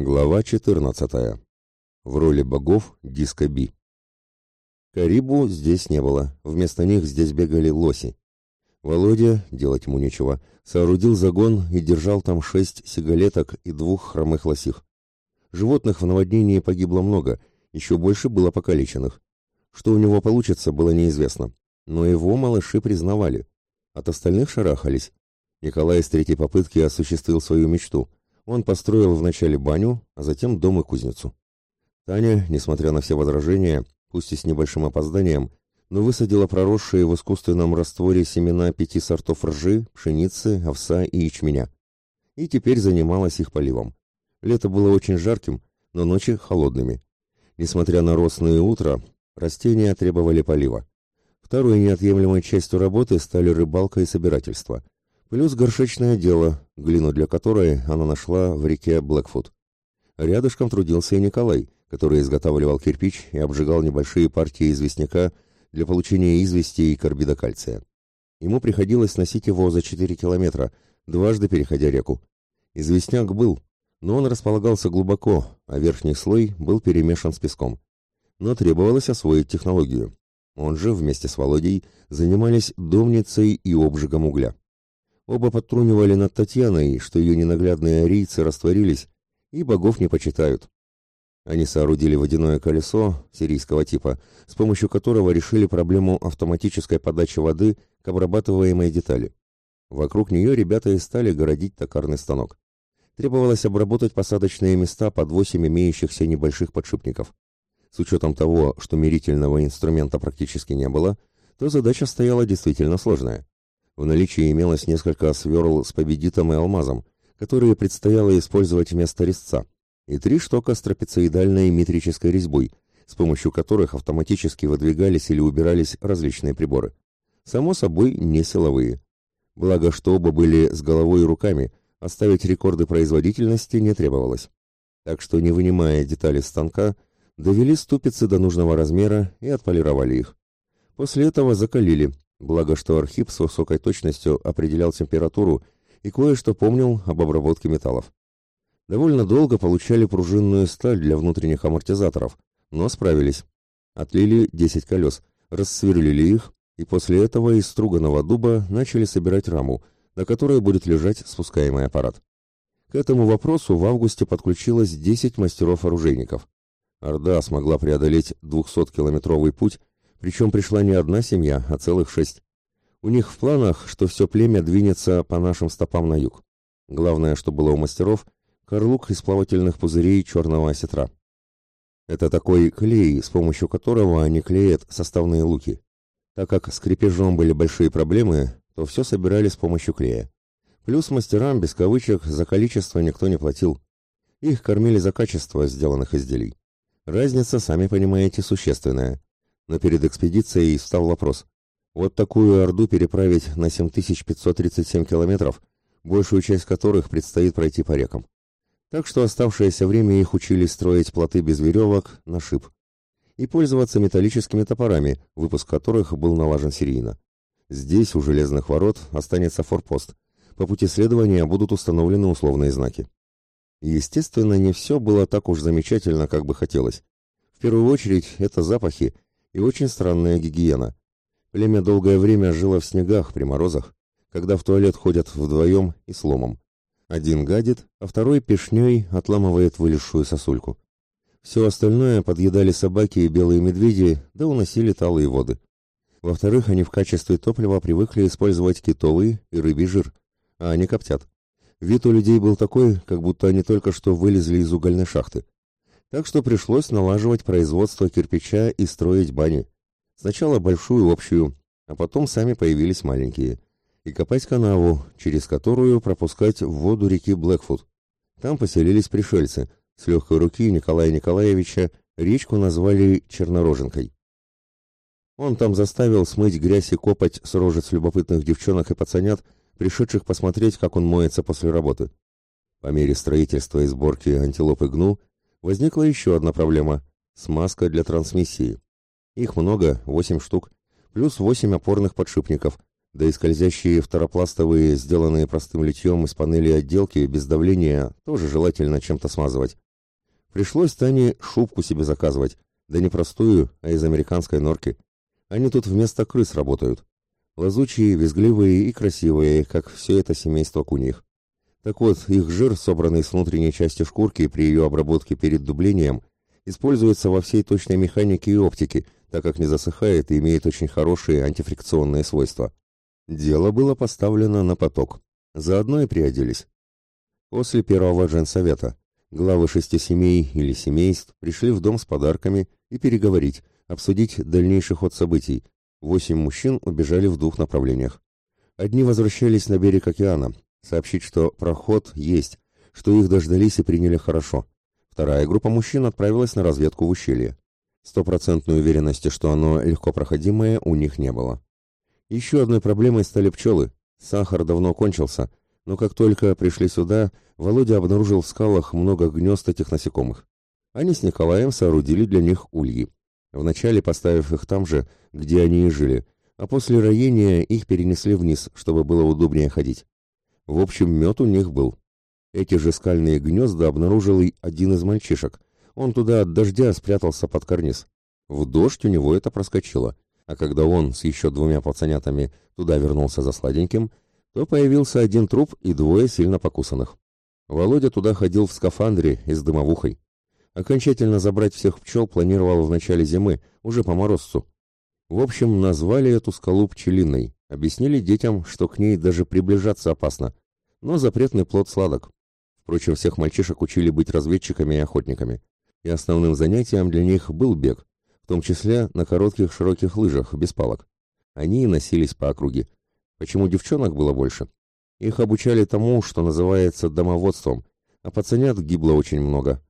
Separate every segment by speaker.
Speaker 1: Глава 14. В роли богов Диско Би. Карибу здесь не было, вместо них здесь бегали лоси. Володя, делать ему нечего, соорудил загон и держал там шесть сигалеток и двух хромых лосих. Животных в наводнении погибло много, еще больше было покалеченных. Что у него получится, было неизвестно, но его малыши признавали. От остальных шарахались. Николай с третьей попытки осуществил свою мечту – он построил вначале баню, а затем дом и кузницу. Таня, несмотря на все возражения, пусть и с небольшим опозданием, но высадила проросшие в искусственном растворе семена пяти сортов ржи, пшеницы, овса и ячменя. И теперь занималась их поливом. Лето было очень жарким, но ночи холодными. Несмотря на росные утра, растения требовали полива. Второй неотъемлемой частью работы стали рыбалка и собирательство – Плюс горшечное дело, глину для которой она нашла в реке Блэкфут. Рядышком трудился и Николай, который изготавливал кирпич и обжигал небольшие партии известняка для получения извести и карбида кальция. Ему приходилось носить его за 4 километра, дважды переходя реку. Известняк был, но он располагался глубоко, а верхний слой был перемешан с песком. Но требовалось освоить технологию. Он же вместе с Володей занимались домницей и обжигом угля. Оба подтрунивали над Татьяной, что ее ненаглядные арийцы растворились и богов не почитают. Они соорудили водяное колесо сирийского типа, с помощью которого решили проблему автоматической подачи воды к обрабатываемой детали. Вокруг нее ребята и стали городить токарный станок. Требовалось обработать посадочные места под восемь имеющихся небольших подшипников. С учетом того, что мерительного инструмента практически не было, то задача стояла действительно сложная. В наличии имелось несколько сверл с победитом и алмазом, которые предстояло использовать вместо резца, и три штока с трапециидальной метрической резьбой, с помощью которых автоматически выдвигались или убирались различные приборы. Само собой, не силовые. Благо, что оба были с головой и руками, оставить рекорды производительности не требовалось. Так что, не вынимая детали станка, довели ступицы до нужного размера и отполировали их. После этого закалили, Благо, что Архип с высокой точностью определял температуру и кое-что помнил об обработке металлов. Довольно долго получали пружинную сталь для внутренних амортизаторов, но справились. Отлили 10 колес, рассверлили их, и после этого из струганного дуба начали собирать раму, на которой будет лежать спускаемый аппарат. К этому вопросу в августе подключилось 10 мастеров-оружейников. Орда смогла преодолеть 200-километровый путь причем пришла не одна семья, а целых шесть. У них в планах, что все племя двинется по нашим стопам на юг. Главное, что было у мастеров, карлук из плавательных пузырей черного осетра. Это такой клей, с помощью которого они клеят составные луки. Так как с крепежом были большие проблемы, то все собирали с помощью клея. Плюс мастерам, без кавычек, за количество никто не платил. Их кормили за качество сделанных изделий. Разница, сами понимаете, существенная. Но перед экспедицией стал вопрос. Вот такую Орду переправить на 7537 километров, большую часть которых предстоит пройти по рекам. Так что оставшееся время их учили строить плоты без веревок на шип и пользоваться металлическими топорами, выпуск которых был налажен серийно. Здесь, у железных ворот, останется форпост. По пути следования будут установлены условные знаки. Естественно, не все было так уж замечательно, как бы хотелось. В первую очередь, это запахи и очень странная гигиена. Племя долгое время жило в снегах при морозах, когда в туалет ходят вдвоем и сломом. Один гадит, а второй пешней отламывает вылезшую сосульку. Все остальное подъедали собаки и белые медведи, да уносили талые воды. Во-вторых, они в качестве топлива привыкли использовать китовый и рыбий жир, а они коптят. Вид у людей был такой, как будто они только что вылезли из угольной шахты. Так что пришлось налаживать производство кирпича и строить бани. Сначала большую общую, а потом сами появились маленькие. И копать канаву, через которую пропускать в воду реки Блэкфут. Там поселились пришельцы. С легкой руки Николая Николаевича речку назвали Чернороженкой. Он там заставил смыть грязь и копоть с рожец любопытных девчонок и пацанят, пришедших посмотреть, как он моется после работы. По мере строительства и сборки антилопы гну возникла еще одна проблема – смазка для трансмиссии. Их много, 8 штук, плюс 8 опорных подшипников, да и скользящие второпластовые, сделанные простым литьем из панели отделки без давления, тоже желательно чем-то смазывать. Пришлось Тане шубку себе заказывать, да не простую, а из американской норки. Они тут вместо крыс работают. Лазучие, визгливые и красивые, как все это семейство куньих. Так вот, их жир, собранный с внутренней части шкурки при ее обработке перед дублением, используется во всей точной механике и оптике, так как не засыхает и имеет очень хорошие антифрикционные свойства. Дело было поставлено на поток. Заодно и приоделись. После первого женсовета главы шести семей или семейств пришли в дом с подарками и переговорить, обсудить дальнейший ход событий. Восемь мужчин убежали в двух направлениях. Одни возвращались на берег океана, сообщить, что проход есть, что их дождались и приняли хорошо. Вторая группа мужчин отправилась на разведку в ущелье. Стопроцентной уверенности, что оно легко проходимое, у них не было. Еще одной проблемой стали пчелы. Сахар давно кончился, но как только пришли сюда, Володя обнаружил в скалах много гнезд этих насекомых. Они с Николаем соорудили для них ульи. Вначале поставив их там же, где они и жили, а после роения их перенесли вниз, чтобы было удобнее ходить. В общем, мед у них был. Эти же скальные гнезда обнаружил и один из мальчишек. Он туда от дождя спрятался под карниз. В дождь у него это проскочило, а когда он с еще двумя пацанятами туда вернулся за сладеньким, то появился один труп и двое сильно покусанных. Володя туда ходил в скафандре и с дымовухой. Окончательно забрать всех пчел планировал в начале зимы, уже по морозцу. В общем, назвали эту скалу пчелиной, объяснили детям, что к ней даже приближаться опасно, но запретный плод сладок. Впрочем, всех мальчишек учили быть разведчиками и охотниками, и основным занятием для них был бег, в том числе на коротких широких лыжах, без палок. Они носились по округе. Почему девчонок было больше? Их обучали тому, что называется домоводством, а пацанят гибло очень много.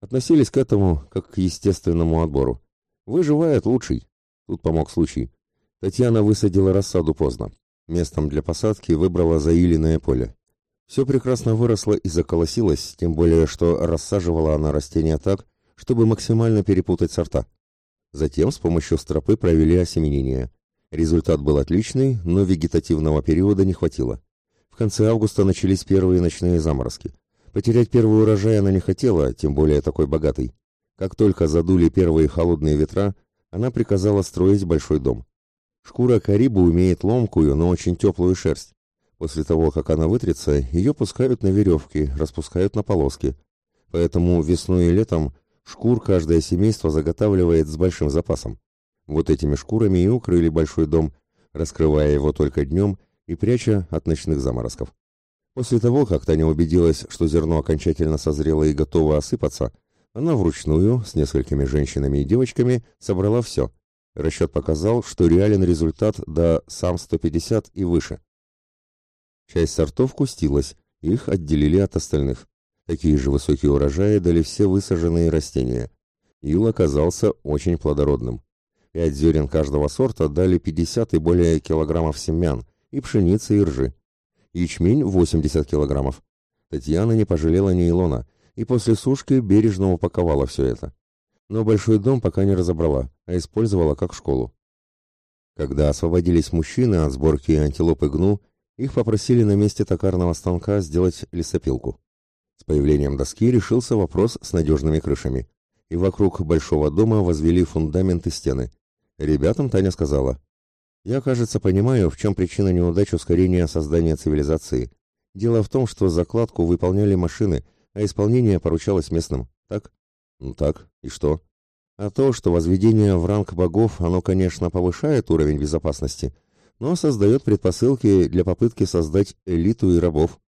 Speaker 1: Относились к этому как к естественному отбору. Выживает лучший. Тут помог случай. Татьяна высадила рассаду поздно. Местом для посадки выбрала заиленное поле. Все прекрасно выросло и заколосилось, тем более, что рассаживала она растения так, чтобы максимально перепутать сорта. Затем с помощью стропы провели осеменение. Результат был отличный, но вегетативного периода не хватило. В конце августа начались первые ночные заморозки. Потерять первый урожай она не хотела, тем более такой богатый. Как только задули первые холодные ветра, она приказала строить большой дом. Шкура карибу умеет ломкую, но очень теплую шерсть. После того, как она вытрется, ее пускают на веревки, распускают на полоски. Поэтому весной и летом шкур каждое семейство заготавливает с большим запасом. Вот этими шкурами и укрыли большой дом, раскрывая его только днем и пряча от ночных заморозков. После того, как Таня убедилась, что зерно окончательно созрело и готово осыпаться, она вручную, с несколькими женщинами и девочками, собрала все. Расчет показал, что реален результат до сам 150 и выше. Часть сортов кустилась, их отделили от остальных. Такие же высокие урожаи дали все высаженные растения. Ил оказался очень плодородным. Пять зерен каждого сорта дали 50 и более килограммов семян, и пшеницы, и ржи. Ячмень 80 килограммов. Татьяна не пожалела ни илона, и после сушки бережно упаковала все это. Но большой дом пока не разобрала, а использовала как школу. Когда освободились мужчины от сборки антилопы гну, их попросили на месте токарного станка сделать лесопилку. С появлением доски решился вопрос с надежными крышами, и вокруг большого дома возвели фундамент и стены. Ребятам Таня сказала, я, кажется, понимаю, в чем причина неудач ускорения создания цивилизации. Дело в том, что закладку выполняли машины, а исполнение поручалось местным. Так? Ну так. И что? А то, что возведение в ранг богов, оно, конечно, повышает уровень безопасности, но создает предпосылки для попытки создать элиту и рабов.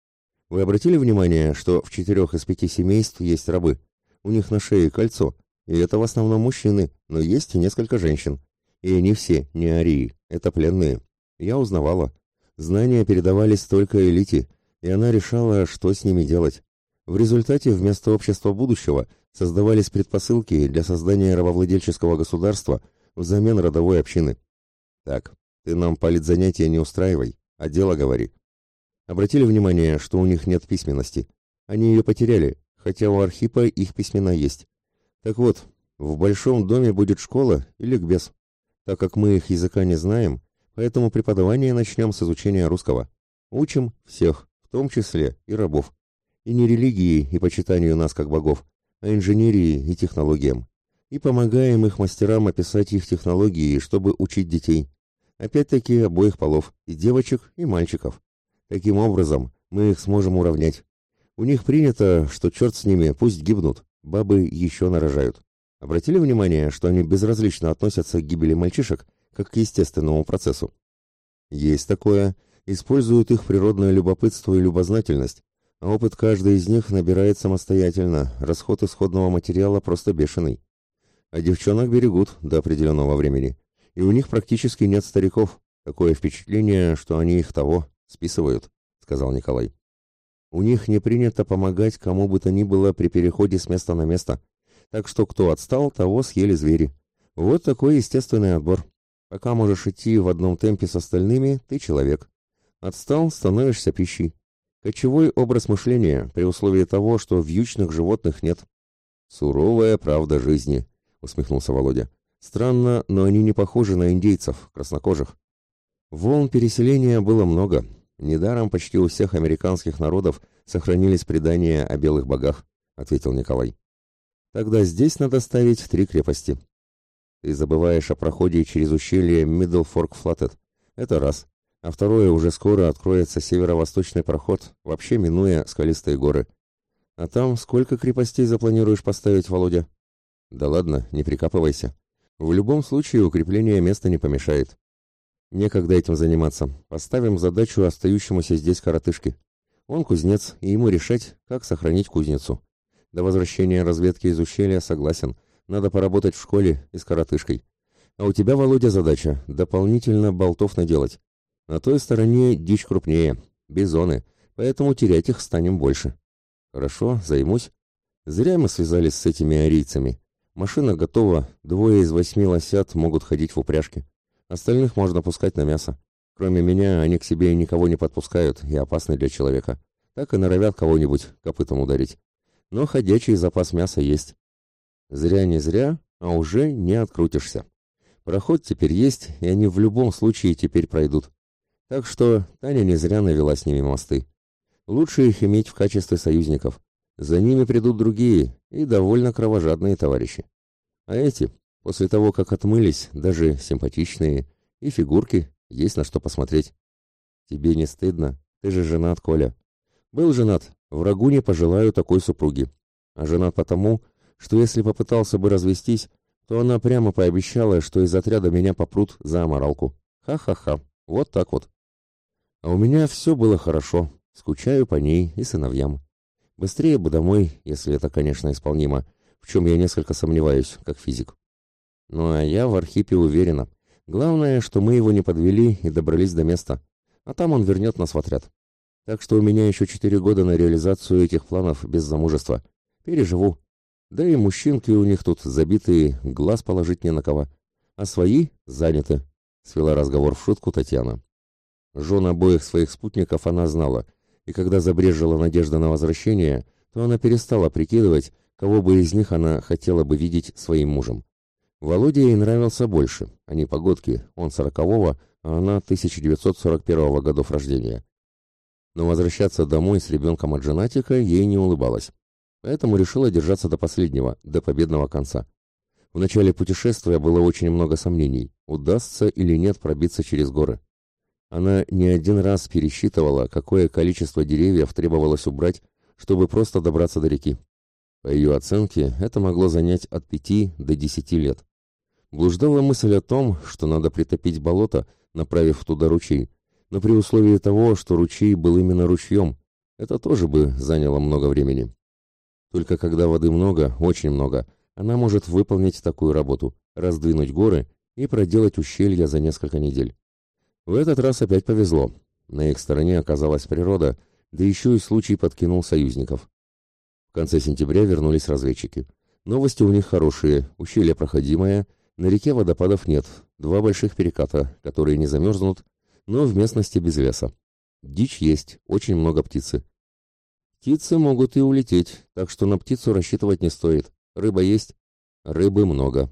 Speaker 1: Вы обратили внимание, что в четырех из пяти семейств есть рабы? У них на шее кольцо, и это в основном мужчины, но есть и несколько женщин. И они все не арии, это пленные. Я узнавала. Знания передавались только элите, и она решала, что с ними делать. В результате вместо общества будущего создавались предпосылки для создания рабовладельческого государства взамен родовой общины. Так, ты нам политзанятия не устраивай, а дело говори. Обратили внимание, что у них нет письменности. Они ее потеряли, хотя у Архипа их письмена есть. Так вот, в большом доме будет школа или ликбез. Так как мы их языка не знаем, поэтому преподавание начнем с изучения русского. Учим всех, в том числе и рабов. И не религии и почитанию нас как богов, инженерии и технологиям. И помогаем их мастерам описать их технологии, чтобы учить детей. Опять-таки обоих полов, и девочек, и мальчиков. Таким образом, мы их сможем уравнять. У них принято, что черт с ними, пусть гибнут, бабы еще нарожают. Обратили внимание, что они безразлично относятся к гибели мальчишек, как к естественному процессу? Есть такое. Используют их природное любопытство и любознательность, опыт каждый из них набирает самостоятельно, расход исходного материала просто бешеный. А девчонок берегут до определенного времени, и у них практически нет стариков. Такое впечатление, что они их того списывают, сказал Николай. У них не принято помогать кому бы то ни было при переходе с места на место, так что кто отстал, того съели звери. Вот такой естественный отбор. Пока можешь идти в одном темпе с остальными, ты человек. Отстал, становишься пищей. Кочевой образ мышления при условии того, что вьючных животных нет. Суровая правда жизни, усмехнулся Володя. Странно, но они не похожи на индейцев, краснокожих. Волн переселения было много. Недаром почти у всех американских народов сохранились предания о белых богах, ответил Николай. Тогда здесь надо ставить три крепости. Ты забываешь о проходе через ущелье Миддлфорк-Флаттед. Это раз. А второе, уже скоро откроется северо-восточный проход, вообще минуя скалистые горы. А там сколько крепостей запланируешь поставить, Володя? Да ладно, не прикапывайся. В любом случае укрепление места не помешает. Некогда этим заниматься. Поставим задачу остающемуся здесь коротышке. Он кузнец, и ему решать, как сохранить кузницу. До возвращения разведки из ущелья согласен. Надо поработать в школе и с коротышкой. А у тебя, Володя, задача дополнительно болтов наделать. На той стороне дичь крупнее, бизоны, поэтому терять их станем больше. Хорошо, займусь. Зря мы связались с этими арийцами. Машина готова, двое из восьми лосят могут ходить в упряжке. Остальных можно пускать на мясо. Кроме меня, они к себе никого не подпускают и опасны для человека. Так и норовят кого-нибудь копытом ударить. Но ходячий запас мяса есть. Зря не зря, а уже не открутишься. Проход теперь есть, и они в любом случае теперь пройдут. Так что Таня не зря навела с ними мосты. Лучше их иметь в качестве союзников. За ними придут другие и довольно кровожадные товарищи. А эти, после того, как отмылись, даже симпатичные, и фигурки, есть на что посмотреть. Тебе не стыдно? Ты же женат, Коля. Был женат, врагу не пожелаю такой супруги. А женат потому, что если попытался бы развестись, то она прямо пообещала, что из отряда меня попрут за аморалку. Ха-ха-ха, вот так вот. А у меня все было хорошо, скучаю по ней и сыновьям. Быстрее бы домой, если это, конечно, исполнимо, в чем я несколько сомневаюсь, как физик. Ну а я в Архипе уверена. Главное, что мы его не подвели и добрались до места, а там он вернет нас в отряд. Так что у меня еще четыре года на реализацию этих планов без замужества. Переживу. Да и мужчинки у них тут забитые, глаз положить не на кого. А свои заняты, — свела разговор в шутку Татьяна. Жен обоих своих спутников она знала, и когда забрежила надежда на возвращение, то она перестала прикидывать, кого бы из них она хотела бы видеть своим мужем. Володя ей нравился больше, а не погодки, он сорокового, а она 1941 годов рождения. Но возвращаться домой с ребенком от женатика ей не улыбалось поэтому решила держаться до последнего, до победного конца. В начале путешествия было очень много сомнений, удастся или нет пробиться через горы. Она не один раз пересчитывала, какое количество деревьев требовалось убрать, чтобы просто добраться до реки. По ее оценке, это могло занять от пяти до десяти лет. Блуждала мысль о том, что надо притопить болото, направив туда ручей, но при условии того, что ручей был именно ручьем, это тоже бы заняло много времени. Только когда воды много, очень много, она может выполнить такую работу, раздвинуть горы и проделать ущелья за несколько недель. В этот раз опять повезло. На их стороне оказалась природа, да еще и случай подкинул союзников. В конце сентября вернулись разведчики. Новости у них хорошие, ущелье проходимое, на реке водопадов нет, два больших переката, которые не замерзнут, но в местности без леса. Дичь есть, очень много птицы. Птицы могут и улететь, так что на птицу рассчитывать не стоит. Рыба есть? Рыбы много.